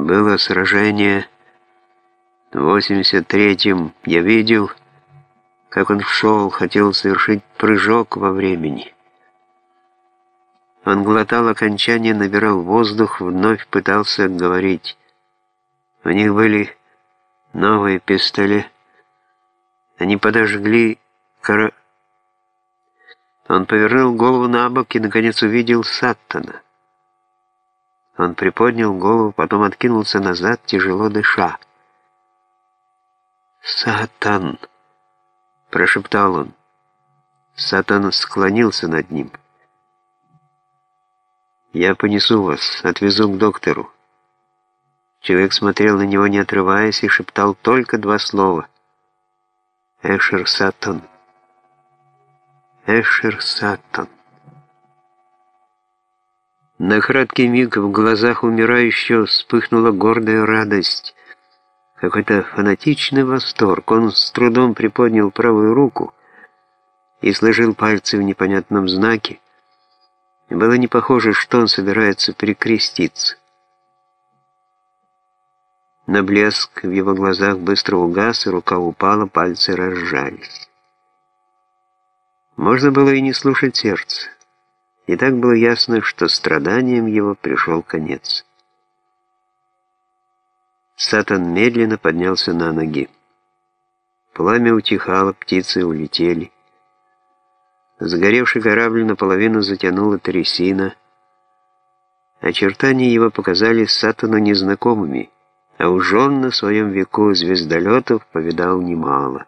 Было сражение в 83-м. Я видел, как он шел, хотел совершить прыжок во времени. Он глотал окончание, набирал воздух, вновь пытался говорить. У них были новые пистоли. Они подожгли кора... Он повернул голову на бок и, наконец, увидел Саттона. Он приподнял голову, потом откинулся назад, тяжело дыша. «Сатан!» — прошептал он. Сатан склонился над ним. «Я понесу вас, отвезу к доктору». Человек смотрел на него, не отрываясь, и шептал только два слова. «Эшер Сатан! Эшер Сатан!» На краткий миг в глазах умирающего вспыхнула гордая радость, какой-то фанатичный восторг. Он с трудом приподнял правую руку и сложил пальцы в непонятном знаке. Было не похоже, что он собирается перекреститься. На блеск в его глазах быстро угас, и рука упала, пальцы разжались. Можно было и не слушать сердце. И так было ясно, что страданием его пришел конец. Сатан медленно поднялся на ноги. Пламя утихало, птицы улетели. Загоревший корабль наполовину затянула трясина. Очертания его показались Сатану незнакомыми, а уж он на своем веку звездолетов повидал немало.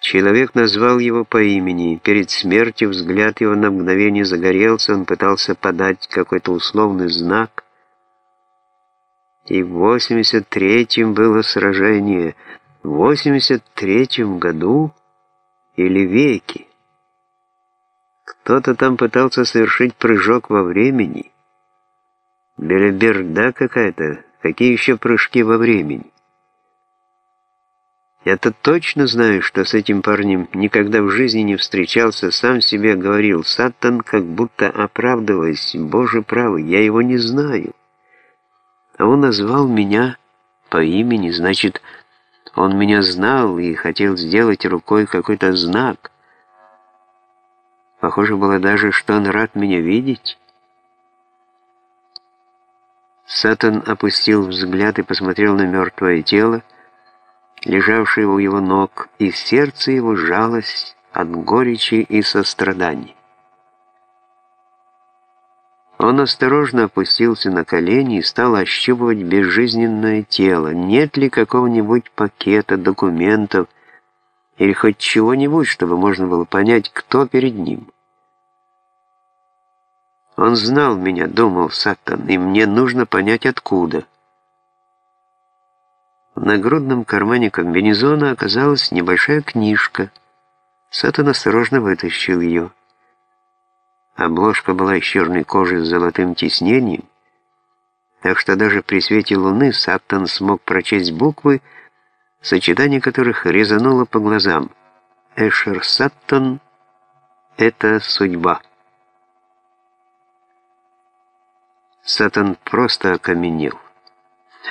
Человек назвал его по имени. Перед смертью взгляд его на мгновение загорелся, он пытался подать какой-то условный знак. И в 83-м было сражение. В 83-м году или веке. Кто-то там пытался совершить прыжок во времени. Белиберда какая-то. Какие еще прыжки во времени? Я-то точно знаю, что с этим парнем никогда в жизни не встречался, сам себе говорил Сатан, как будто оправдываясь, «Боже правый, я его не знаю». А он назвал меня по имени, значит, он меня знал и хотел сделать рукой какой-то знак. Похоже было даже, что он рад меня видеть. Сатан опустил взгляд и посмотрел на мертвое тело, лежавшее у его ног, и сердце его жалось от горечи и сострадания. Он осторожно опустился на колени и стал ощупывать безжизненное тело. Нет ли какого-нибудь пакета, документов или хоть чего-нибудь, чтобы можно было понять, кто перед ним? Он знал меня, думал Саттон, и мне нужно понять, откуда. В нагрудном кармане комбинезона оказалась небольшая книжка. Саттон осторожно вытащил ее. Обложка была из черной кожи с золотым тиснением, так что даже при свете луны Саттон смог прочесть буквы, сочетание которых резануло по глазам. Эшер Саттон — это судьба. Саттон просто окаменел.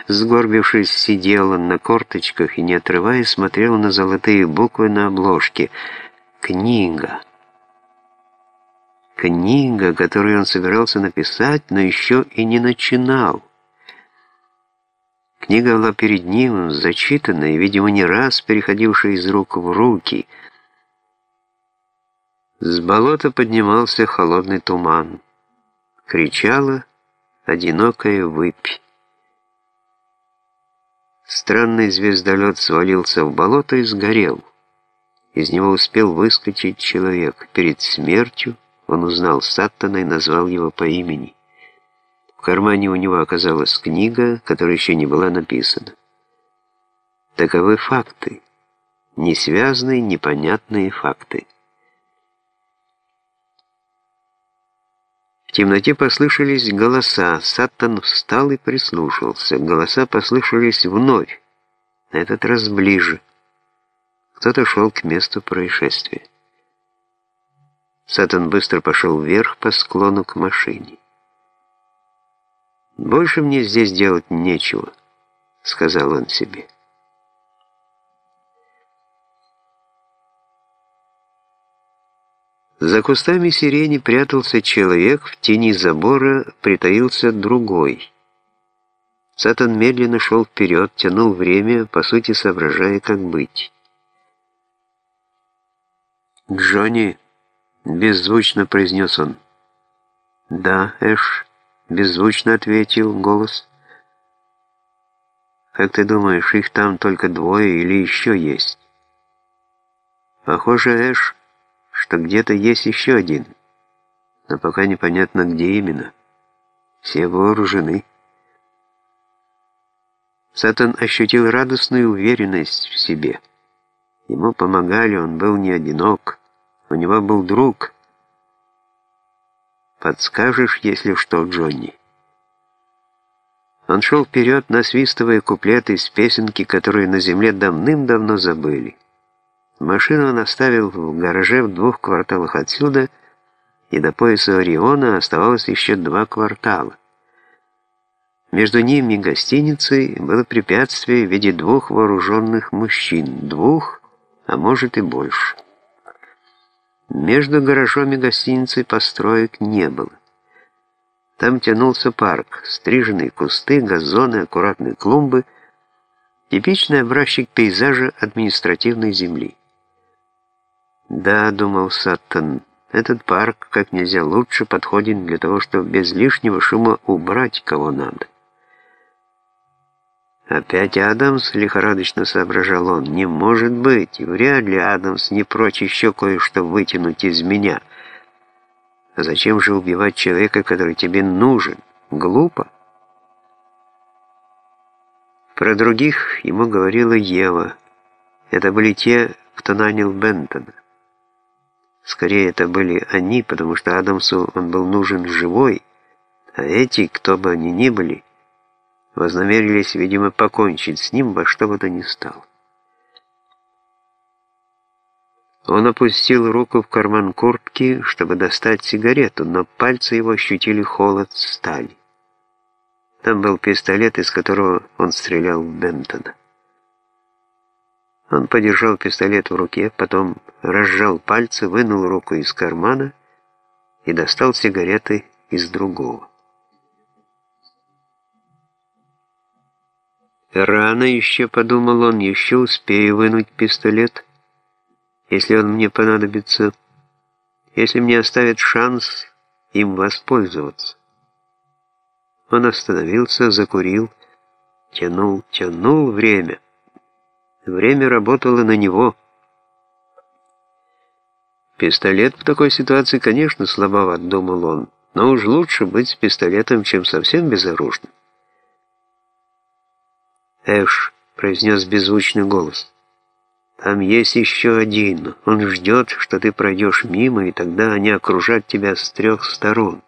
Сгорбившись, сидел он на корточках и, не отрываясь, смотрел на золотые буквы на обложке. «Книга». Книга, которую он собирался написать, но еще и не начинал. Книга была перед ним, зачитанная, видимо, не раз переходившая из рук в руки. С болота поднимался холодный туман. Кричала одинокая выпь. Странный звездолет свалился в болото и сгорел. Из него успел выскочить человек перед смертью, он узнал Саттона и назвал его по имени. В кармане у него оказалась книга, которая еще не была написана. Таковы факты. Несвязные, непонятные факты. Темноте послышались голоса. Саттон встал и прислушался. Голоса послышались вновь, на этот раз ближе. Кто-то шел к месту происшествия. Сатан быстро пошел вверх по склону к машине. «Больше мне здесь делать нечего», — сказал он себе. За кустами сирени прятался человек, в тени забора притаился другой. Сатан медленно шел вперед, тянул время, по сути соображая, как быть. «Джонни!» — беззвучно произнес он. «Да, Эш», — беззвучно ответил голос. «Как ты думаешь, их там только двое или еще есть?» «Похоже, Эш, что где-то есть еще один, но пока непонятно, где именно. Все вооружены. Сатан ощутил радостную уверенность в себе. Ему помогали, он был не одинок, у него был друг. «Подскажешь, если что, Джонни?» Он шел вперед, насвистывая куплеты из песенки, которые на земле давным-давно забыли. Машину он оставил в гараже в двух кварталах отсюда, и до пояса Ориона оставалось еще два квартала. Между ними и гостиницей было препятствие в виде двух вооруженных мужчин, двух, а может и больше. Между гаражом и гостиницей построек не было. Там тянулся парк, стриженные кусты, газоны, аккуратные клумбы, типичный образчик пейзажа административной земли. Да, думал Саттон, этот парк как нельзя лучше подходит для того, чтобы без лишнего шума убрать кого надо. Опять Адамс, лихорадочно соображал он, не может быть, вряд ли Адамс не прочь еще кое-что вытянуть из меня. А зачем же убивать человека, который тебе нужен? Глупо. Про других ему говорила Ева. Это были те, кто нанял Бентона. Скорее, это были они, потому что Адамсу он был нужен живой, а эти, кто бы они ни были, вознамерились, видимо, покончить с ним во что бы то ни стало. Он опустил руку в карман куртки, чтобы достать сигарету, но пальцы его ощутили холод стали. Там был пистолет, из которого он стрелял в Бентона. Он подержал пистолет в руке, потом разжал пальцы, вынул руку из кармана и достал сигареты из другого. «Рано еще», — подумал он, — «еще успею вынуть пистолет, если он мне понадобится, если мне оставят шанс им воспользоваться». Он остановился, закурил, тянул, тянул время — Время работало на него. Пистолет в такой ситуации, конечно, слабоват, думал он, но уж лучше быть с пистолетом, чем совсем безоружным. «Эш», — произнес беззвучный голос, — «там есть еще один. Он ждет, что ты пройдешь мимо, и тогда они окружат тебя с трех сторон».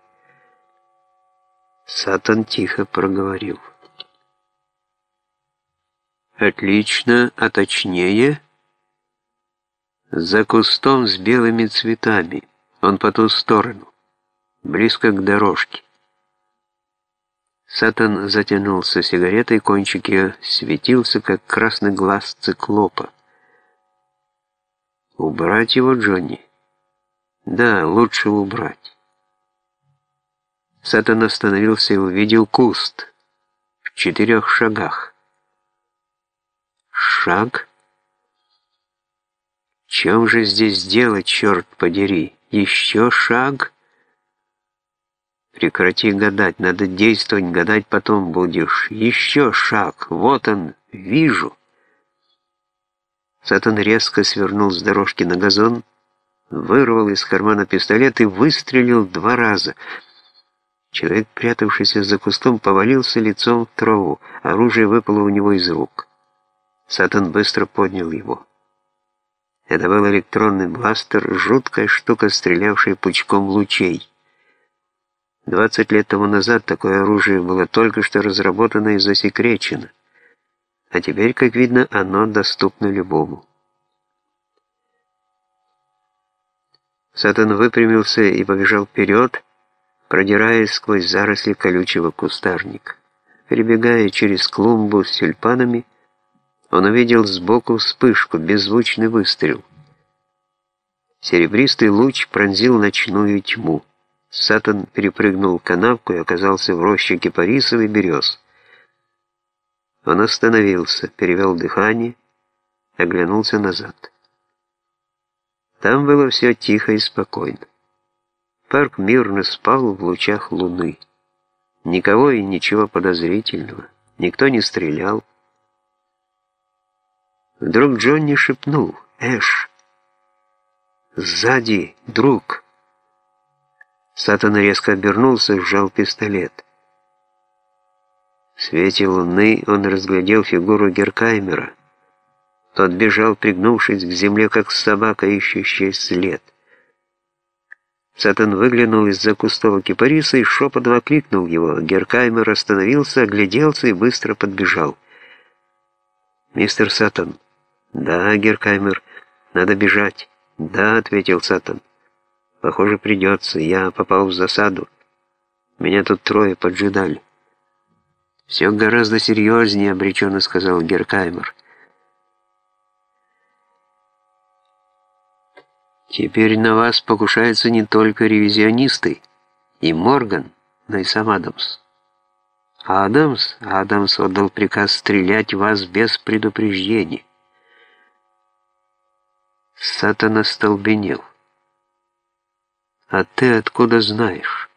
Сатан тихо проговорил. Отлично, а точнее... За кустом с белыми цветами. Он по ту сторону, близко к дорожке. Сатан затянулся сигаретой, кончик ее светился, как красный глаз циклопа. «Убрать его, Джонни?» «Да, лучше убрать». Сатан остановился и увидел куст в четырех шагах шаг? Чем же здесь делать, черт подери? Еще шаг? Прекрати гадать, надо действовать, гадать потом будешь. Еще шаг, вот он, вижу. Сатан резко свернул с дорожки на газон, вырвал из кармана пистолет и выстрелил два раза. Человек, прятавшийся за кустом, повалился лицом в траву. Оружие выпало у него из рук. Сатан быстро поднял его. Это был электронный бластер, жуткая штука, стрелявшая пучком лучей. 20 лет тому назад такое оружие было только что разработано и засекречено, а теперь, как видно, оно доступно любому. Сатан выпрямился и побежал вперед, продираясь сквозь заросли колючего кустарника. Перебегая через клумбу с тюльпанами, он увидел сбоку вспышку, беззвучный выстрел. Серебристый луч пронзил ночную тьму. Сатан перепрыгнул канавку и оказался в роще кипарисов и берез. Он остановился, перевел дыхание, оглянулся назад. Там было все тихо и спокойно. Парк мирно спал в лучах луны. Никого и ничего подозрительного. Никто не стрелял. Вдруг Джонни шепнул «Эш!» «Сзади, друг!» Сатан резко обернулся, сжал пистолет. В свете луны он разглядел фигуру Геркаймера. Тот бежал, пригнувшись к земле, как собака, ищущая след. Сатан выглянул из-за кустов кипариса и шепотом окликнул его. Геркаймер остановился, огляделся и быстро подбежал. «Мистер Сатан». «Да, Геркаймер, надо бежать». «Да», — ответил Сатан. «Похоже, придется. Я попал в засаду. Меня тут трое поджидали». «Все гораздо серьезнее», — обреченно сказал Геркаймер. Теперь на вас покушаются не только ревизионисты и Морган, но и сам Адамс. Адамс, Адамс отдал приказ стрелять вас без предупреждения. Сатана столбенел. А ты откуда знаешь?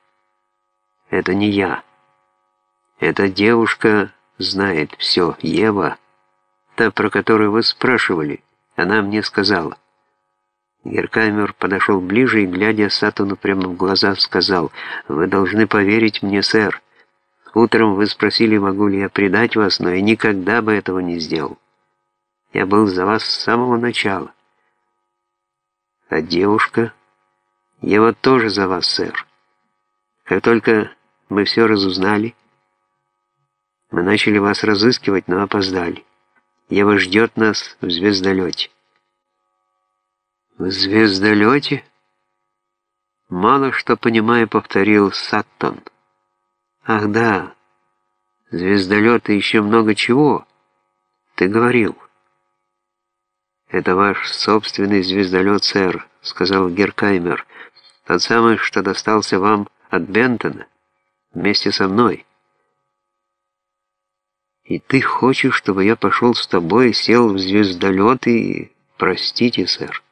Это не я. Эта девушка знает все, Ева, та, про которую вы спрашивали, она мне сказала. Геркаймер подошел ближе и, глядя Сатану прямо в глаза, сказал, «Вы должны поверить мне, сэр. Утром вы спросили, могу ли я предать вас, но я никогда бы этого не сделал. Я был за вас с самого начала. А девушка? Я вот тоже за вас, сэр. Как только мы все разузнали, мы начали вас разыскивать, но опоздали. Ева ждет нас в звездолете. В звездолете? Мало что понимая, повторил Саттон. Ах да, звездолет и еще много чего. Ты говорил. Это ваш собственный звездолет, сэр, сказал Геркаймер. Тот самый, что достался вам от Бентона, вместе со мной. И ты хочешь, чтобы я пошел с тобой, сел в звездолет и... Простите, сэр.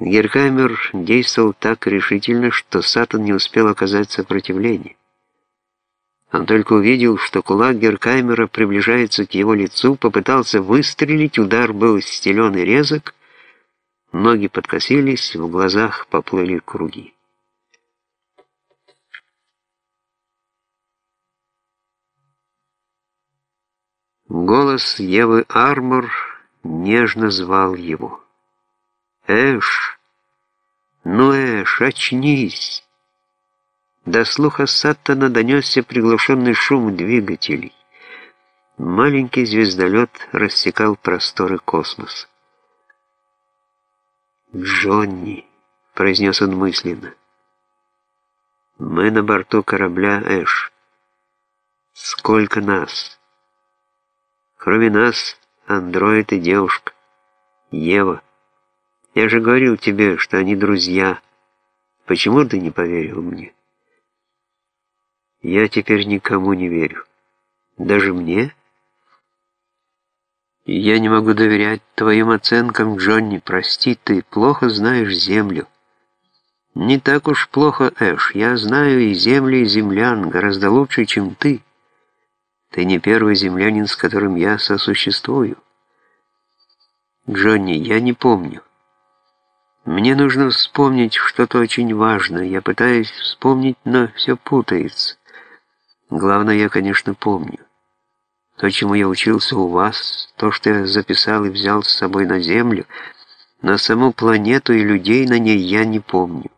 Геркамер действовал так решительно, что Сатан не успел оказать сопротивление. Он только увидел, что кулак Геркаймера приближается к его лицу, попытался выстрелить, удар был стелен и резок, ноги подкосились, в глазах поплыли круги. Голос Евы Армор нежно звал его. Эш! Ну, Эш, очнись!» До слуха Саттона донесся приглушенный шум двигателей. Маленький звездолет рассекал просторы космоса. «Джонни», — произнес он мысленно, — «мы на борту корабля Эш. Сколько нас? Кроме нас, андроид и девушка, Ева». Я же говорил тебе, что они друзья. Почему ты не поверил мне? Я теперь никому не верю. Даже мне? Я не могу доверять твоим оценкам, Джонни. Прости, ты плохо знаешь Землю. Не так уж плохо, Эш. Я знаю и Землю, и землян гораздо лучше, чем ты. Ты не первый землянин, с которым я сосуществую. Джонни, я не помню. Мне нужно вспомнить что-то очень важное. Я пытаюсь вспомнить, но все путается. Главное, я, конечно, помню. То, чему я учился у вас, то, что я записал и взял с собой на Землю, на саму планету и людей на ней я не помню.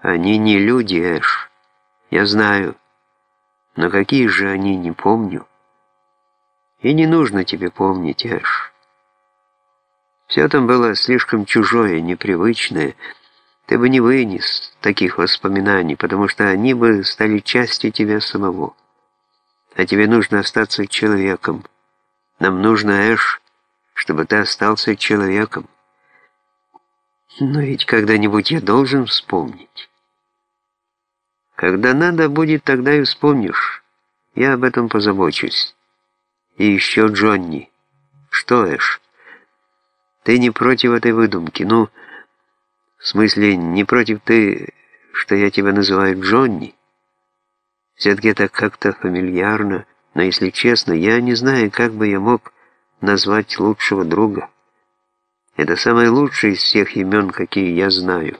Они не люди, Эш. Я знаю. Но какие же они, не помню. И не нужно тебе помнить, Эш. Все там было слишком чужое, непривычное. Ты бы не вынес таких воспоминаний, потому что они бы стали частью тебя самого. А тебе нужно остаться человеком. Нам нужно, Эш, чтобы ты остался человеком. Но ведь когда-нибудь я должен вспомнить. Когда надо будет, тогда и вспомнишь. Я об этом позабочусь. И еще Джонни. Что, Эш? Ты не против этой выдумки? Ну, в смысле, не против ты, что я тебя называю Джонни? Все-таки это как-то фамильярно, но, если честно, я не знаю, как бы я мог назвать лучшего друга. Это самое лучшее из всех имен, какие я знаю.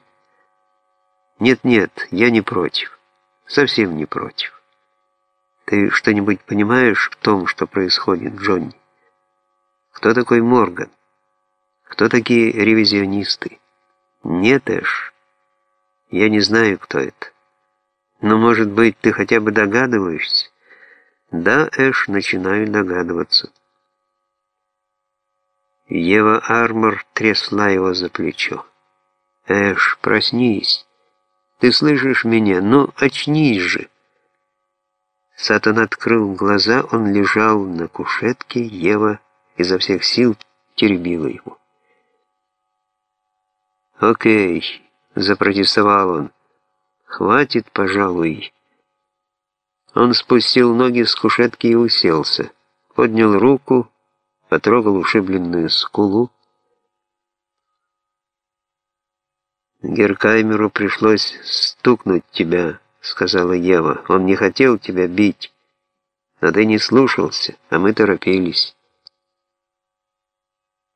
Нет-нет, я не против. Совсем не против. Ты что-нибудь понимаешь в том, что происходит, Джонни? Кто такой Морган? Кто такие ревизионисты? Нет, Эш. Я не знаю, кто это. Но, может быть, ты хотя бы догадываешься? Да, Эш, начинаю догадываться. Ева Армор трясла его за плечо. «Эш, проснись! Ты слышишь меня? Ну, очнись же!» Сатан открыл глаза, он лежал на кушетке, Ева изо всех сил теребила его. «Окей», — запротестовал он, — «хватит, пожалуй». Он спустил ноги с кушетки и уселся, поднял руку, потрогал ушибленную скулу. «Геркаймеру пришлось стукнуть тебя», — сказала Ева. «Он не хотел тебя бить, но ты не слушался, а мы торопились».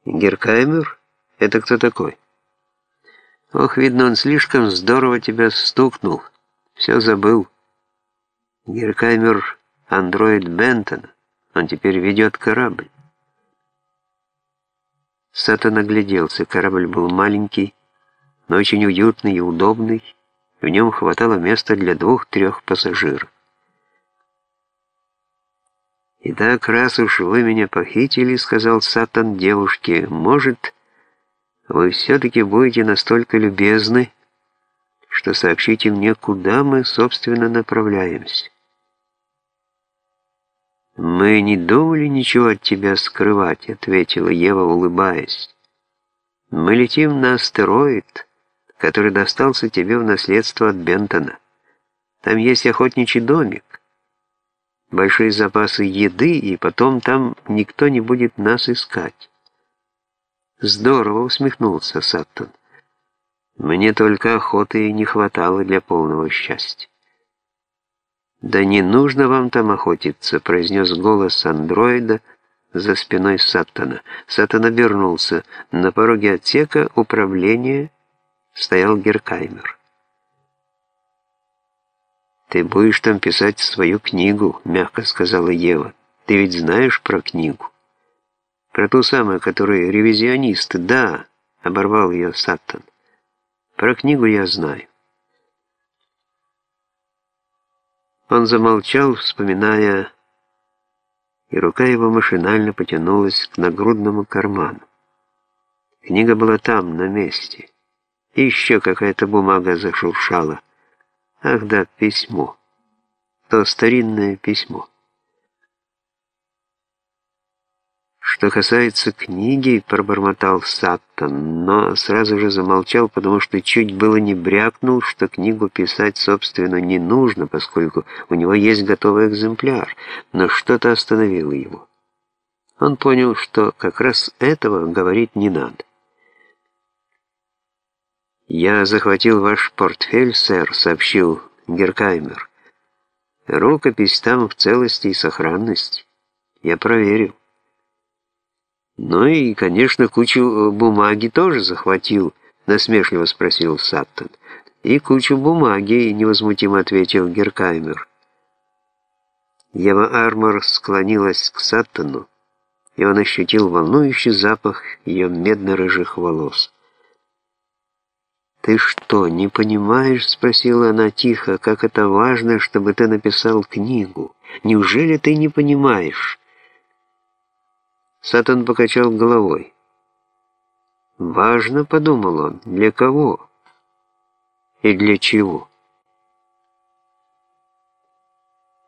«Геркаймер? Это кто такой?» «Ох, видно, он слишком здорово тебя стукнул. Все забыл». Геркаймер — андроид Бентона. Он теперь ведет корабль. Сатан огляделся. Корабль был маленький, но очень уютный и удобный. В нем хватало места для двух-трех пассажиров. «Итак, раз уж вы меня похитили, — сказал Сатан девушке, — может, вы все-таки будете настолько любезны, что сообщите мне, куда мы, собственно, направляемся». «Мы не думали ничего от тебя скрывать», — ответила Ева, улыбаясь. «Мы летим на астероид, который достался тебе в наследство от Бентона. Там есть охотничий домик, большие запасы еды, и потом там никто не будет нас искать». «Здорово», — усмехнулся Саттон. «Мне только охоты и не хватало для полного счастья». «Да не нужно вам там охотиться», — произнес голос андроида за спиной Саттона. Саттон обернулся. На пороге отсека управления стоял Геркаймер. «Ты будешь там писать свою книгу», — мягко сказала Ева. «Ты ведь знаешь про книгу?» «Про ту самую, которую ревизионисты, да», — оборвал ее Саттон. «Про книгу я знаю». Он замолчал, вспоминая, и рука его машинально потянулась к нагрудному карману. Книга была там, на месте. И еще какая-то бумага зашуршала. Ах да, письмо. То старинное письмо. Что касается книги, пробормотал Саттон, но сразу же замолчал, потому что чуть было не брякнул, что книгу писать, собственно, не нужно, поскольку у него есть готовый экземпляр, но что-то остановило его. Он понял, что как раз этого говорить не надо. «Я захватил ваш портфель, сэр», — сообщил Геркаймер. «Рукопись там в целости и сохранности. Я проверил». «Ну и, конечно, кучу э, бумаги тоже захватил», — насмешливо спросил Саттон. «И кучу бумаги», — невозмутимо ответил Геркаймер. Ева Армор склонилась к Саттону, и он ощутил волнующий запах ее медно-рыжих волос. «Ты что, не понимаешь?» — спросила она тихо. «Как это важно, чтобы ты написал книгу? Неужели ты не понимаешь?» Сатан покачал головой. «Важно», — подумал он, — «для кого?» и для чего.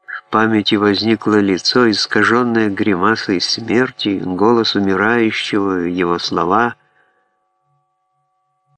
В памяти возникло лицо, искаженное гримасой смерти, голос умирающего, его слова